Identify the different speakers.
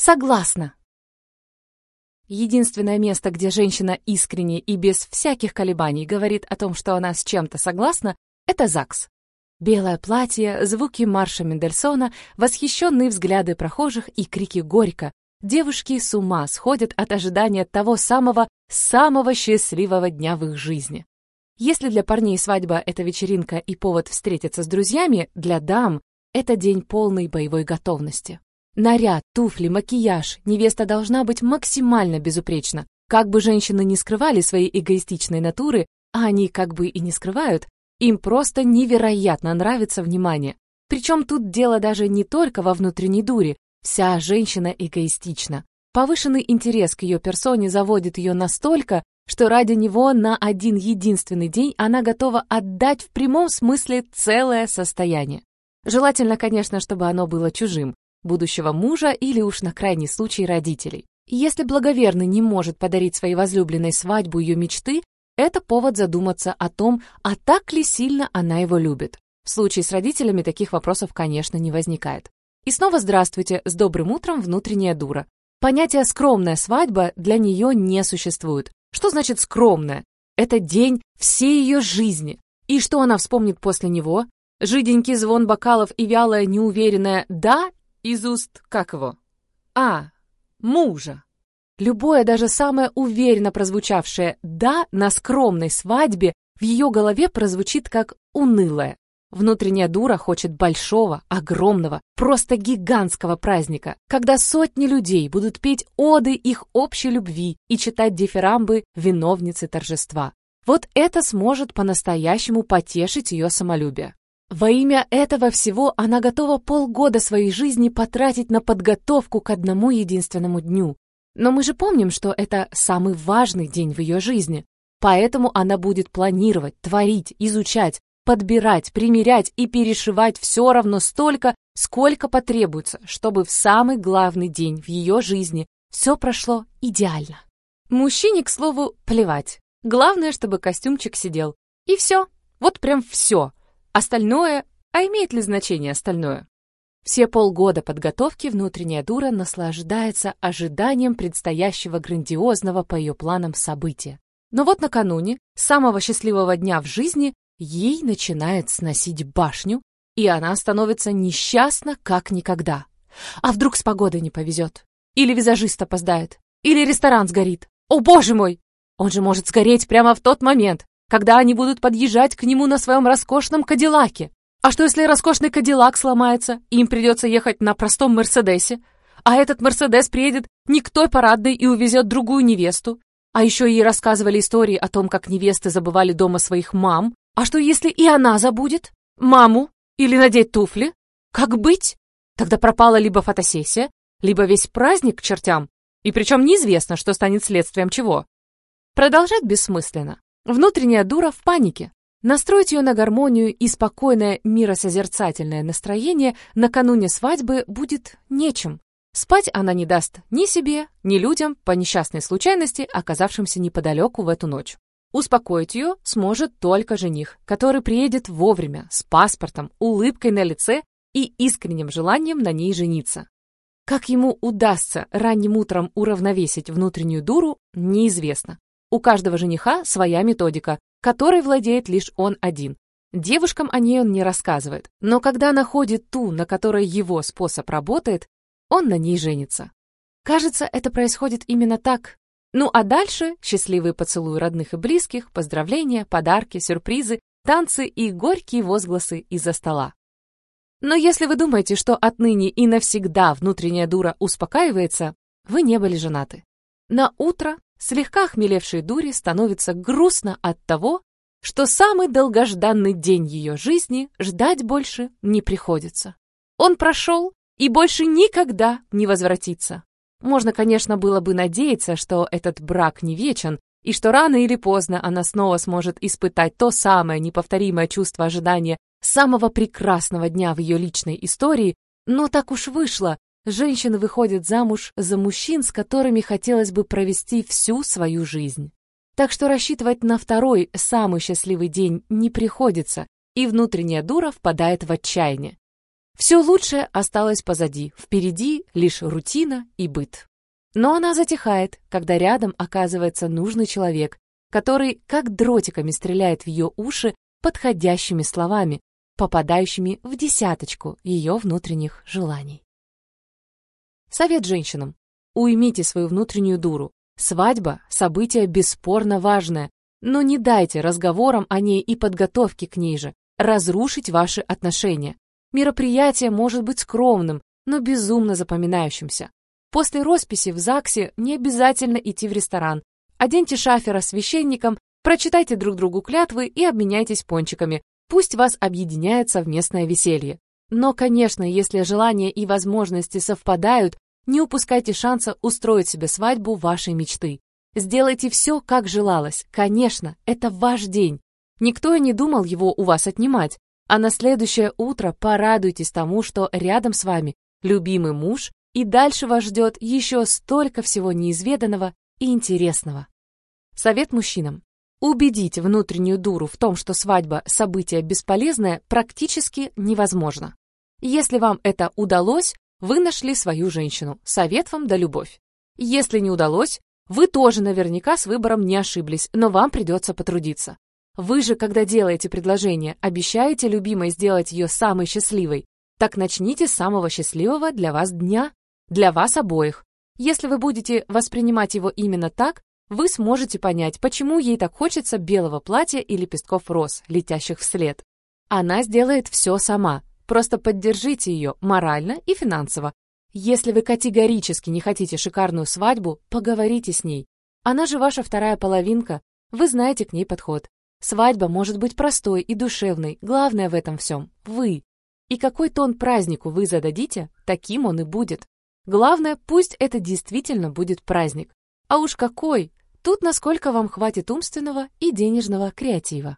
Speaker 1: согласна. Единственное место, где женщина искренне и без всяких колебаний говорит о том, что она с чем-то согласна, это ЗАГС. Белое платье, звуки марша Мендельсона, восхищенные взгляды прохожих и крики горько. Девушки с ума сходят от ожидания того самого, самого счастливого дня в их жизни. Если для парней свадьба — это вечеринка и повод встретиться с друзьями, для дам — это день полной боевой готовности. Наряд, туфли, макияж, невеста должна быть максимально безупречна. Как бы женщины не скрывали своей эгоистичной натуры, а они как бы и не скрывают, им просто невероятно нравится внимание. Причем тут дело даже не только во внутренней дуре. Вся женщина эгоистична. Повышенный интерес к ее персоне заводит ее настолько, что ради него на один единственный день она готова отдать в прямом смысле целое состояние. Желательно, конечно, чтобы оно было чужим, будущего мужа или уж на крайний случай родителей. если благоверный не может подарить своей возлюбленной свадьбу ее мечты, это повод задуматься о том, а так ли сильно она его любит. В случае с родителями таких вопросов, конечно, не возникает. И снова здравствуйте, с добрым утром, внутренняя дура. Понятие «скромная свадьба» для нее не существует. Что значит скромная? Это день всей ее жизни. И что она вспомнит после него? Жиденький звон бокалов и вялая неуверенная «да» из уст, как его? А, мужа. Любое, даже самое уверенно прозвучавшее «да» на скромной свадьбе в ее голове прозвучит как унылое. Внутренняя дура хочет большого, огромного, просто гигантского праздника, когда сотни людей будут петь оды их общей любви и читать дифирамбы виновницы торжества. Вот это сможет по-настоящему потешить ее самолюбие. Во имя этого всего она готова полгода своей жизни потратить на подготовку к одному единственному дню. Но мы же помним, что это самый важный день в ее жизни. Поэтому она будет планировать, творить, изучать, подбирать, примерять и перешивать все равно столько, сколько потребуется, чтобы в самый главный день в ее жизни все прошло идеально. Мужчине, к слову, плевать. Главное, чтобы костюмчик сидел. И все. Вот прям все. Остальное... А имеет ли значение остальное? Все полгода подготовки внутренняя дура наслаждается ожиданием предстоящего грандиозного по ее планам события. Но вот накануне, самого счастливого дня в жизни, Ей начинает сносить башню, и она становится несчастна, как никогда. А вдруг с погодой не повезет? Или визажист опоздает? Или ресторан сгорит? О, боже мой! Он же может сгореть прямо в тот момент, когда они будут подъезжать к нему на своем роскошном кадиллаке. А что, если роскошный кадиллак сломается, и им придется ехать на простом Мерседесе? А этот Мерседес приедет не к той парадной и увезет другую невесту. А еще ей рассказывали истории о том, как невесты забывали дома своих мам, а что, если и она забудет? Маму? Или надеть туфли? Как быть? Тогда пропала либо фотосессия, либо весь праздник к чертям. И причем неизвестно, что станет следствием чего. Продолжать бессмысленно. Внутренняя дура в панике. Настроить ее на гармонию и спокойное миросозерцательное настроение накануне свадьбы будет нечем. Спать она не даст ни себе, ни людям по несчастной случайности, оказавшимся неподалеку в эту ночь. Успокоить ее сможет только жених, который приедет вовремя, с паспортом, улыбкой на лице и искренним желанием на ней жениться. Как ему удастся ранним утром уравновесить внутреннюю дуру, неизвестно. У каждого жениха своя методика, которой владеет лишь он один. Девушкам о ней он не рассказывает, но когда находит ту, на которой его способ работает, он на ней женится. Кажется, это происходит именно так, ну а дальше счастливые поцелуи родных и близких, поздравления, подарки, сюрпризы, танцы и горькие возгласы из-за стола. Но если вы думаете, что отныне и навсегда внутренняя дура успокаивается, вы не были женаты. На утро слегка хмелевшей дуре становится грустно от того, что самый долгожданный день ее жизни ждать больше не приходится. Он прошел и больше никогда не возвратится. Можно, конечно, было бы надеяться, что этот брак не вечен, и что рано или поздно она снова сможет испытать то самое неповторимое чувство ожидания самого прекрасного дня в ее личной истории, но так уж вышло, женщины выходят замуж за мужчин, с которыми хотелось бы провести всю свою жизнь. Так что рассчитывать на второй, самый счастливый день не приходится, и внутренняя дура впадает в отчаяние. Все лучшее осталось позади, впереди лишь рутина и быт. Но она затихает, когда рядом оказывается нужный человек, который как дротиками стреляет в ее уши подходящими словами, попадающими в десяточку ее внутренних желаний. Совет женщинам. Уймите свою внутреннюю дуру. Свадьба – событие бесспорно важное, но не дайте разговорам о ней и подготовке к ней же разрушить ваши отношения. Мероприятие может быть скромным, но безумно запоминающимся. После росписи в ЗАГСе не обязательно идти в ресторан. Оденьте шафера священником, прочитайте друг другу клятвы и обменяйтесь пончиками. Пусть вас объединяет совместное веселье. Но, конечно, если желания и возможности совпадают, не упускайте шанса устроить себе свадьбу вашей мечты. Сделайте все, как желалось. Конечно, это ваш день. Никто и не думал его у вас отнимать. А на следующее утро порадуйтесь тому, что рядом с вами любимый муж, и дальше вас ждет еще столько всего неизведанного и интересного. Совет мужчинам. Убедить внутреннюю дуру в том, что свадьба – событие бесполезное, практически невозможно. Если вам это удалось, вы нашли свою женщину. Совет вам да любовь. Если не удалось, вы тоже наверняка с выбором не ошиблись, но вам придется потрудиться. Вы же, когда делаете предложение, обещаете любимой сделать ее самой счастливой. Так начните с самого счастливого для вас дня, для вас обоих. Если вы будете воспринимать его именно так, вы сможете понять, почему ей так хочется белого платья и лепестков роз, летящих вслед. Она сделает все сама, просто поддержите ее морально и финансово. Если вы категорически не хотите шикарную свадьбу, поговорите с ней. Она же ваша вторая половинка, вы знаете к ней подход. Свадьба может быть простой и душевной, главное в этом всем – вы. И какой тон празднику вы зададите, таким он и будет. Главное, пусть это действительно будет праздник. А уж какой, Тут насколько вам хватит умственного и денежного креатива.